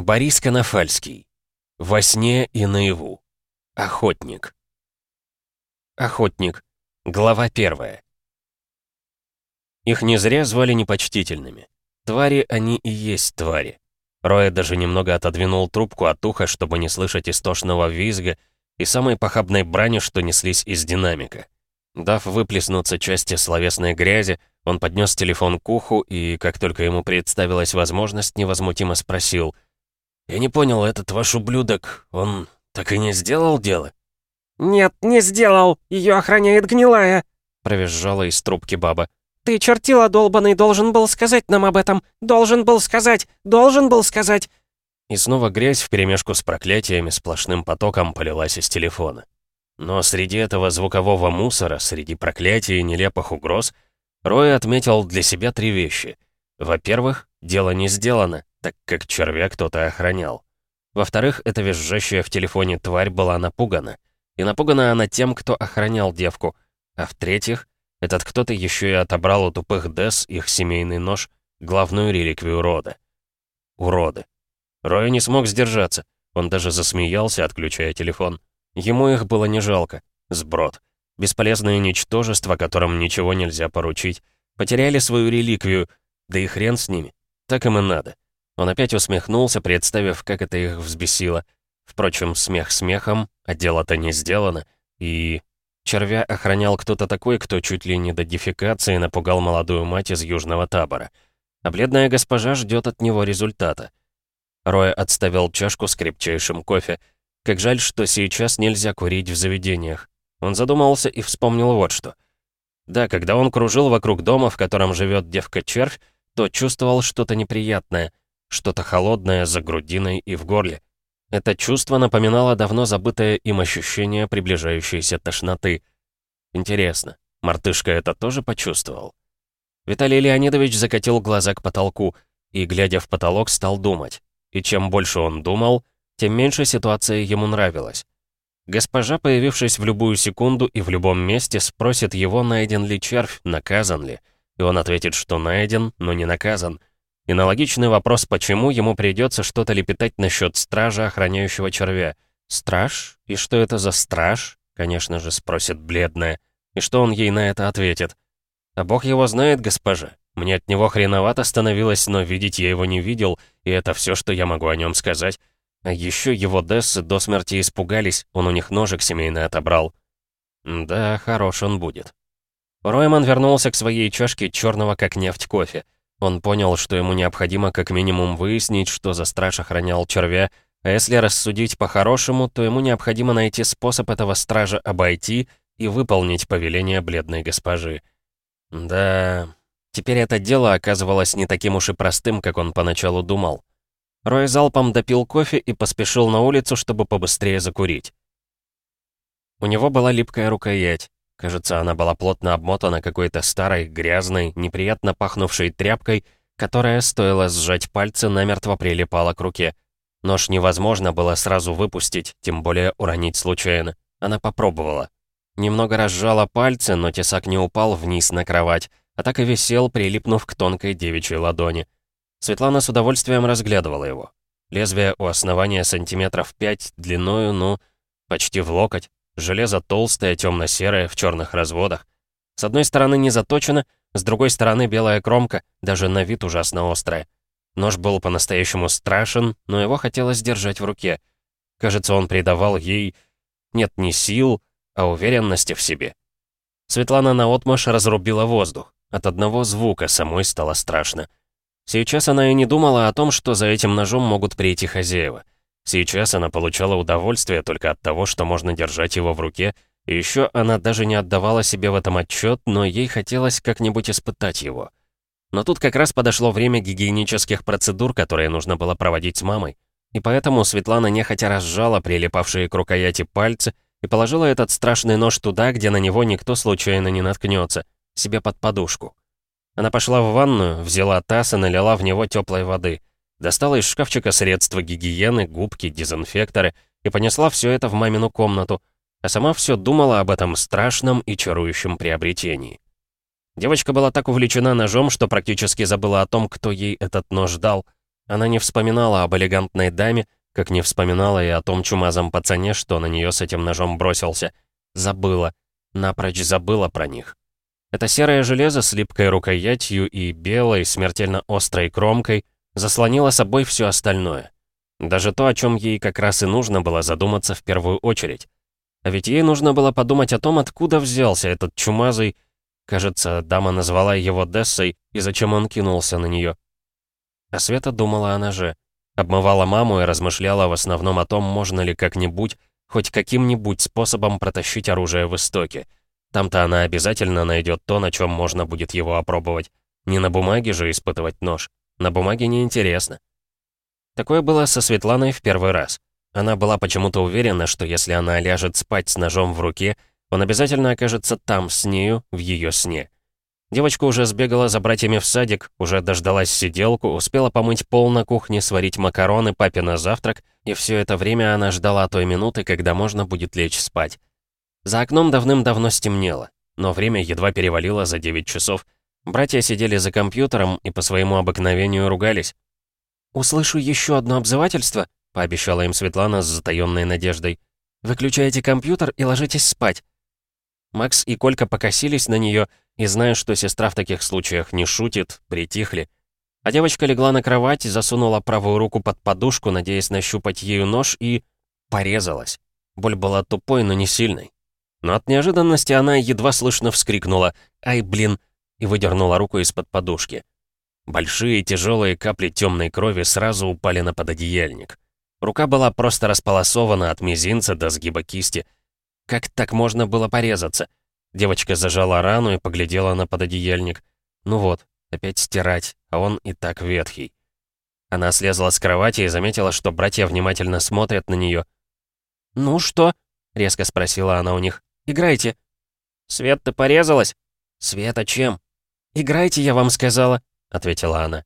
Борис Конофальский. Во сне и наяву. Охотник. Охотник. Глава первая. Их не зря звали непочтительными. Твари они и есть твари. Роя даже немного отодвинул трубку от уха, чтобы не слышать истошного визга и самой похабной брани, что неслись из динамика. Дав выплеснуться части словесной грязи, он поднес телефон к уху и, как только ему представилась возможность, невозмутимо спросил — «Я не понял, этот ваш ублюдок, он так и не сделал дело?» «Нет, не сделал! Ее охраняет гнилая!» Провизжала из трубки баба. «Ты, чертила долбанный, должен был сказать нам об этом! Должен был сказать! Должен был сказать!» И снова грязь вперемешку с проклятиями сплошным потоком полилась из телефона. Но среди этого звукового мусора, среди проклятий и нелепых угроз, Рой отметил для себя три вещи. Во-первых, дело не сделано так как червя кто-то охранял. Во-вторых, эта визжащая в телефоне тварь была напугана. И напугана она тем, кто охранял девку. А в-третьих, этот кто-то еще и отобрал у тупых Дес их семейный нож, главную реликвию рода. Уроды. Рой не смог сдержаться. Он даже засмеялся, отключая телефон. Ему их было не жалко. Сброд. Бесполезное ничтожество, которым ничего нельзя поручить. Потеряли свою реликвию, да и хрен с ними. Так им и надо. Он опять усмехнулся, представив, как это их взбесило. Впрочем, смех смехом, а дело-то не сделано. И... Червя охранял кто-то такой, кто чуть ли не до дефекации напугал молодую мать из южного табора. А бледная госпожа ждет от него результата. Рой отставил чашку с крепчайшим кофе. Как жаль, что сейчас нельзя курить в заведениях. Он задумался и вспомнил вот что. Да, когда он кружил вокруг дома, в котором живет девка-червь, то чувствовал что-то неприятное — что-то холодное за грудиной и в горле. Это чувство напоминало давно забытое им ощущение приближающейся тошноты. Интересно, мартышка это тоже почувствовал? Виталий Леонидович закатил глаза к потолку и, глядя в потолок, стал думать. И чем больше он думал, тем меньше ситуация ему нравилась. Госпожа, появившись в любую секунду и в любом месте, спросит его, найден ли червь, наказан ли. И он ответит, что найден, но не наказан. И на логичный вопрос, почему ему придется что-то лепетать насчет стража, охраняющего червя. «Страж? И что это за страж?» Конечно же, спросит бледная. И что он ей на это ответит? «А бог его знает, госпожа. Мне от него хреновато становилось, но видеть я его не видел, и это все, что я могу о нем сказать. А еще его Дессы до смерти испугались, он у них ножик семейный отобрал. Да, хорош он будет». Ройман вернулся к своей чашке черного как нефть кофе. Он понял, что ему необходимо как минимум выяснить, что за страж охранял червя, а если рассудить по-хорошему, то ему необходимо найти способ этого стража обойти и выполнить повеление бледной госпожи. Да, теперь это дело оказывалось не таким уж и простым, как он поначалу думал. Рой залпом допил кофе и поспешил на улицу, чтобы побыстрее закурить. У него была липкая рукоять. Кажется, она была плотно обмотана какой-то старой, грязной, неприятно пахнувшей тряпкой, которая, стоило сжать пальцы, намертво прилипала к руке. Нож невозможно было сразу выпустить, тем более уронить случайно. Она попробовала. Немного разжала пальцы, но тесак не упал вниз на кровать, а так и висел, прилипнув к тонкой девичьей ладони. Светлана с удовольствием разглядывала его. Лезвие у основания сантиметров пять длиною, ну, почти в локоть. Железо толстое, темно-серое, в черных разводах. С одной стороны не заточено, с другой стороны белая кромка, даже на вид ужасно острая. Нож был по-настоящему страшен, но его хотелось держать в руке. Кажется, он придавал ей... Нет, не сил, а уверенности в себе. Светлана наотмашь разрубила воздух. От одного звука самой стало страшно. Сейчас она и не думала о том, что за этим ножом могут прийти хозяева. Сейчас она получала удовольствие только от того, что можно держать его в руке, и еще она даже не отдавала себе в этом отчет, но ей хотелось как-нибудь испытать его. Но тут как раз подошло время гигиенических процедур, которые нужно было проводить с мамой. И поэтому Светлана нехотя разжала прилипавшие к рукояти пальцы и положила этот страшный нож туда, где на него никто случайно не наткнется, себе под подушку. Она пошла в ванную, взяла таз и налила в него теплой воды. Достала из шкафчика средства гигиены, губки, дезинфекторы и понесла все это в мамину комнату, а сама все думала об этом страшном и чарующем приобретении. Девочка была так увлечена ножом, что практически забыла о том, кто ей этот нож дал. Она не вспоминала об элегантной даме, как не вспоминала и о том чумазом пацане, что на нее с этим ножом бросился. Забыла. Напрочь забыла про них. Это серое железо с липкой рукоятью и белой, смертельно острой кромкой заслонило собой все остальное. Даже то, о чем ей как раз и нужно было задуматься в первую очередь. А ведь ей нужно было подумать о том, откуда взялся этот чумазый... Кажется, дама назвала его Дессой, и зачем он кинулся на нее. А Света думала о ноже. Обмывала маму и размышляла в основном о том, можно ли как-нибудь, хоть каким-нибудь способом протащить оружие в истоке. Там-то она обязательно найдет то, на чем можно будет его опробовать. Не на бумаге же испытывать нож. На бумаге неинтересно. Такое было со Светланой в первый раз. Она была почему-то уверена, что если она ляжет спать с ножом в руке, он обязательно окажется там с нею, в ее сне. Девочка уже сбегала за братьями в садик, уже дождалась сиделку, успела помыть пол на кухне, сварить макароны папе на завтрак, и все это время она ждала той минуты, когда можно будет лечь спать. За окном давным-давно стемнело, но время едва перевалило за 9 часов. Братья сидели за компьютером и по своему обыкновению ругались. «Услышу еще одно обзывательство», — пообещала им Светлана с затаённой надеждой. «Выключайте компьютер и ложитесь спать». Макс и Колька покосились на нее и, зная, что сестра в таких случаях не шутит, притихли. А девочка легла на кровать, засунула правую руку под подушку, надеясь нащупать ею нож, и... порезалась. Боль была тупой, но не сильной. Но от неожиданности она едва слышно вскрикнула «Ай, блин!» И выдернула руку из-под подушки. Большие тяжелые капли темной крови сразу упали на пододеяльник. Рука была просто располосована от мизинца до сгиба кисти. Как так можно было порезаться? Девочка зажала рану и поглядела на пододеяльник. Ну вот, опять стирать, а он и так ветхий. Она слезла с кровати и заметила, что братья внимательно смотрят на нее. «Ну что?» — резко спросила она у них. «Играйте». «Свет, ты порезалась?» «Света чем?» «Играйте, я вам сказала», — ответила она.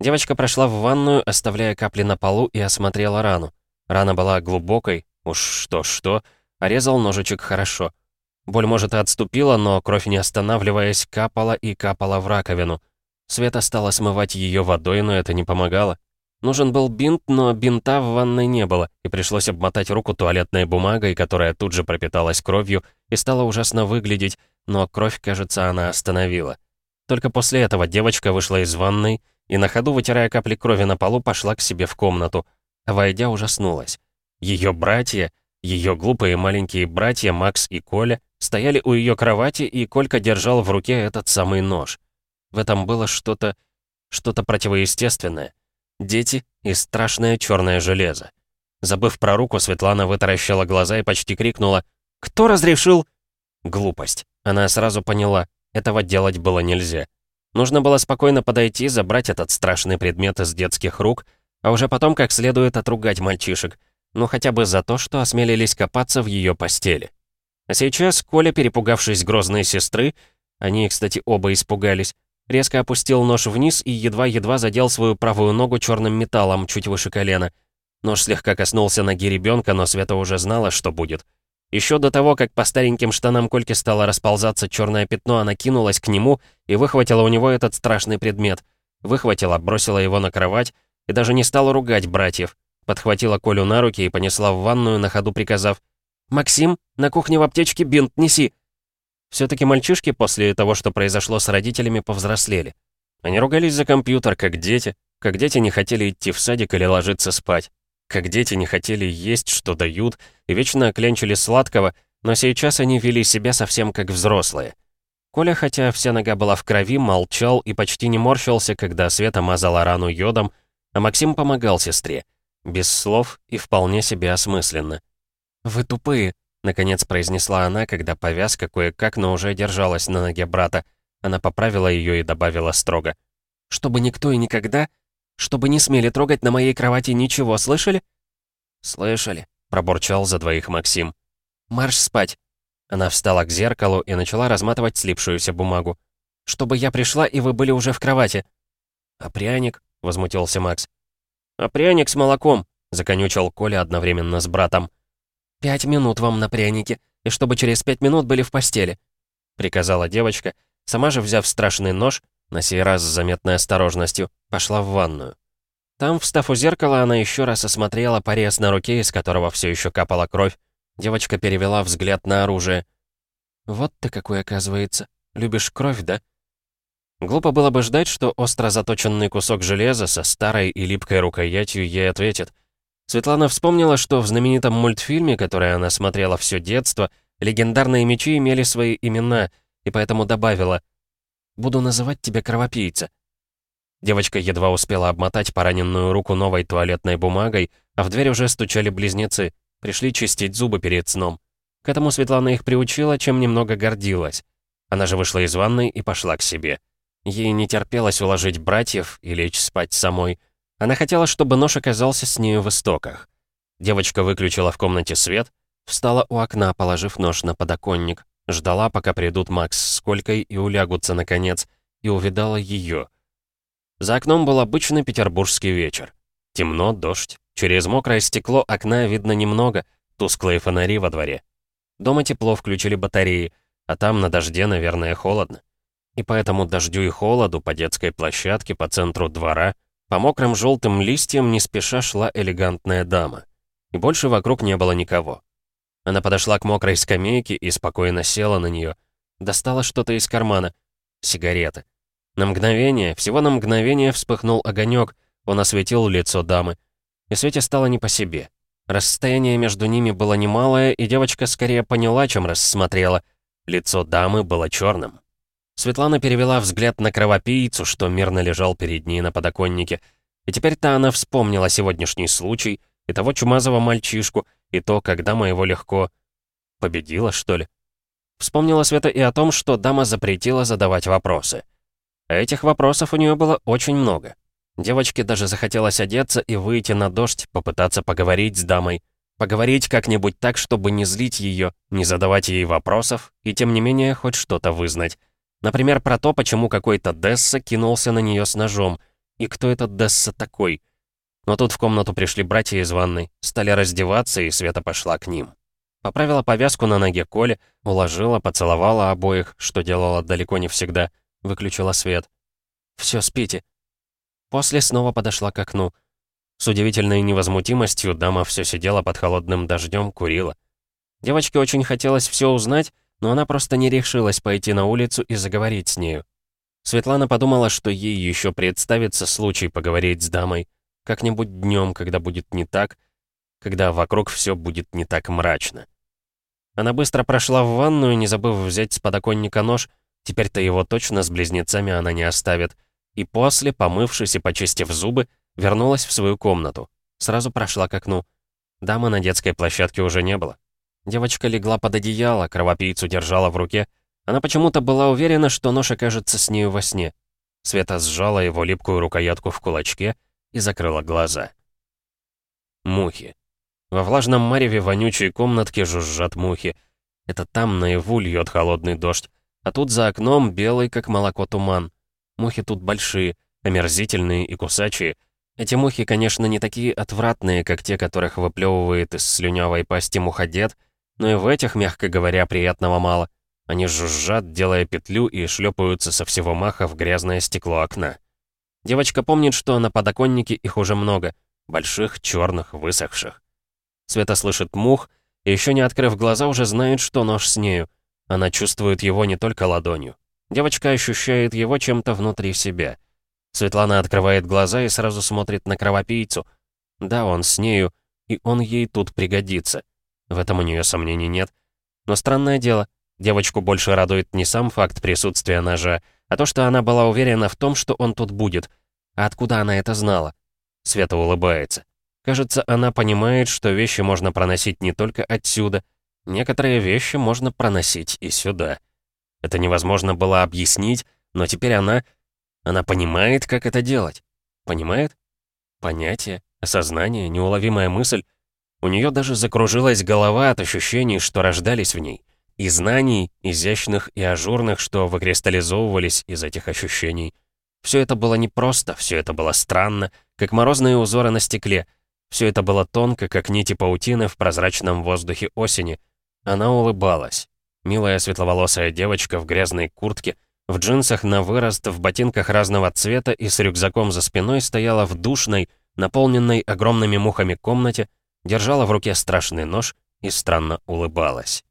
Девочка прошла в ванную, оставляя капли на полу и осмотрела рану. Рана была глубокой, уж что-что, а ножичек хорошо. Боль, может, и отступила, но кровь, не останавливаясь, капала и капала в раковину. Света стала смывать ее водой, но это не помогало. Нужен был бинт, но бинта в ванной не было, и пришлось обмотать руку туалетной бумагой, которая тут же пропиталась кровью и стала ужасно выглядеть, но кровь, кажется, она остановила. Только после этого девочка вышла из ванной и на ходу, вытирая капли крови на полу, пошла к себе в комнату, войдя ужаснулась. Ее братья, ее глупые маленькие братья Макс и Коля, стояли у ее кровати, и Колька держал в руке этот самый нож. В этом было что-то... что-то противоестественное. Дети и страшное черное железо. Забыв про руку, Светлана вытаращила глаза и почти крикнула «Кто разрешил?» Глупость. Она сразу поняла, этого делать было нельзя. Нужно было спокойно подойти, забрать этот страшный предмет из детских рук, а уже потом как следует отругать мальчишек, ну хотя бы за то, что осмелились копаться в ее постели. А сейчас Коля, перепугавшись грозной сестры, они, кстати, оба испугались, резко опустил нож вниз и едва-едва задел свою правую ногу черным металлом чуть выше колена. Нож слегка коснулся ноги ребенка, но Света уже знала, что будет. Еще до того, как по стареньким штанам Кольки стало расползаться черное пятно, она кинулась к нему и выхватила у него этот страшный предмет. Выхватила, бросила его на кровать и даже не стала ругать братьев. Подхватила Колю на руки и понесла в ванную, на ходу приказав «Максим, на кухне в аптечке бинт неси!» Все-таки мальчишки после того, что произошло с родителями, повзрослели. Они ругались за компьютер, как дети, как дети не хотели идти в садик или ложиться спать, как дети не хотели есть, что дают, и вечно клянчили сладкого, но сейчас они вели себя совсем как взрослые. Коля, хотя вся нога была в крови, молчал и почти не морщился, когда Света мазала рану йодом, а Максим помогал сестре. Без слов и вполне себе осмысленно. «Вы тупые», Наконец произнесла она, когда повязка кое-как, но уже держалась на ноге брата. Она поправила ее и добавила строго. «Чтобы никто и никогда, чтобы не смели трогать на моей кровати ничего, слышали?» «Слышали», — пробурчал за двоих Максим. «Марш спать». Она встала к зеркалу и начала разматывать слипшуюся бумагу. «Чтобы я пришла, и вы были уже в кровати». «А пряник?» — возмутился Макс. «А пряник с молоком», — законючил Коля одновременно с братом. «Пять минут вам на пряники, и чтобы через пять минут были в постели», — приказала девочка, сама же взяв страшный нож, на сей раз с заметной осторожностью, пошла в ванную. Там, встав у зеркала, она еще раз осмотрела порез на руке, из которого все еще капала кровь. Девочка перевела взгляд на оружие. «Вот ты какой, оказывается. Любишь кровь, да?» Глупо было бы ждать, что остро заточенный кусок железа со старой и липкой рукоятью ей ответит. Светлана вспомнила, что в знаменитом мультфильме, который она смотрела все детство, легендарные мечи имели свои имена, и поэтому добавила «Буду называть тебя кровопийца». Девочка едва успела обмотать пораненную руку новой туалетной бумагой, а в дверь уже стучали близнецы, пришли чистить зубы перед сном. К этому Светлана их приучила, чем немного гордилась. Она же вышла из ванной и пошла к себе. Ей не терпелось уложить братьев и лечь спать самой. Она хотела, чтобы нож оказался с нею в истоках. Девочка выключила в комнате свет, встала у окна, положив нож на подоконник, ждала, пока придут Макс с Колькой и улягутся наконец, и увидала ее. За окном был обычный петербургский вечер. Темно, дождь. Через мокрое стекло окна видно немного, тусклые фонари во дворе. Дома тепло, включили батареи, а там на дожде, наверное, холодно. И поэтому дождю и холоду по детской площадке по центру двора, по мокрым желтым листьям не спеша шла элегантная дама. И больше вокруг не было никого. Она подошла к мокрой скамейке и спокойно села на нее. Достала что-то из кармана. Сигареты. На мгновение, всего на мгновение вспыхнул огонек, он осветил лицо дамы. И Свете стало не по себе. Расстояние между ними было немалое, и девочка скорее поняла, чем рассмотрела. Лицо дамы было черным. Светлана перевела взгляд на кровопийцу, что мирно лежал перед ней на подоконнике. И теперь-то она вспомнила сегодняшний случай, и того чумазого мальчишку, и то, когда мы его легко... Победила, что ли? Вспомнила Света и о том, что дама запретила задавать вопросы. А этих вопросов у нее было очень много. Девочке даже захотелось одеться и выйти на дождь, попытаться поговорить с дамой. Поговорить как-нибудь так, чтобы не злить ее, не задавать ей вопросов, и тем не менее хоть что-то вызнать. Например, про то, почему какой-то Десса кинулся на нее с ножом. И кто этот Десса такой? Но тут в комнату пришли братья из ванной, стали раздеваться, и Света пошла к ним. Поправила повязку на ноге Коли, уложила, поцеловала обоих, что делала далеко не всегда, выключила свет. «Все, спите». После снова подошла к окну. С удивительной невозмутимостью дама все сидела под холодным дождем, курила. Девочке очень хотелось все узнать, но она просто не решилась пойти на улицу и заговорить с нею. Светлана подумала, что ей еще представится случай поговорить с дамой. Как-нибудь днем, когда будет не так, когда вокруг все будет не так мрачно. Она быстро прошла в ванную, не забыв взять с подоконника нож, теперь-то его точно с близнецами она не оставит, и после, помывшись и почистив зубы, вернулась в свою комнату. Сразу прошла к окну. Дамы на детской площадке уже не было. Девочка легла под одеяло, кровопийцу держала в руке. Она почему-то была уверена, что нож окажется с нею во сне. Света сжала его липкую рукоятку в кулачке и закрыла глаза. Мухи. Во влажном мареве вонючей комнатки жужжат мухи. Это там наяву льет холодный дождь, а тут за окном белый, как молоко, туман. Мухи тут большие, омерзительные и кусачие. Эти мухи, конечно, не такие отвратные, как те, которых выплевывает из слюнявой пасти муходед, но и в этих, мягко говоря, приятного мало. Они жужжат, делая петлю и шлепаются со всего маха в грязное стекло окна. Девочка помнит, что на подоконнике их уже много. Больших, черных, высохших. Света слышит мух, и еще не открыв глаза, уже знает, что нож с нею. Она чувствует его не только ладонью. Девочка ощущает его чем-то внутри себя. Светлана открывает глаза и сразу смотрит на кровопийцу. Да, он с нею, и он ей тут пригодится. В этом у нее сомнений нет. Но странное дело, девочку больше радует не сам факт присутствия ножа, а то, что она была уверена в том, что он тут будет. А откуда она это знала? Света улыбается. Кажется, она понимает, что вещи можно проносить не только отсюда. Некоторые вещи можно проносить и сюда. Это невозможно было объяснить, но теперь она... Она понимает, как это делать. Понимает? Понятие, осознание, неуловимая мысль — у нее даже закружилась голова от ощущений, что рождались в ней. И знаний, изящных и ажурных, что выкристаллизовывались из этих ощущений. Все это было непросто, все это было странно, как морозные узоры на стекле. Все это было тонко, как нити паутины в прозрачном воздухе осени. Она улыбалась. Милая светловолосая девочка в грязной куртке, в джинсах на вырост, в ботинках разного цвета и с рюкзаком за спиной стояла в душной, наполненной огромными мухами комнате, держала в руке страшный нож и странно улыбалась.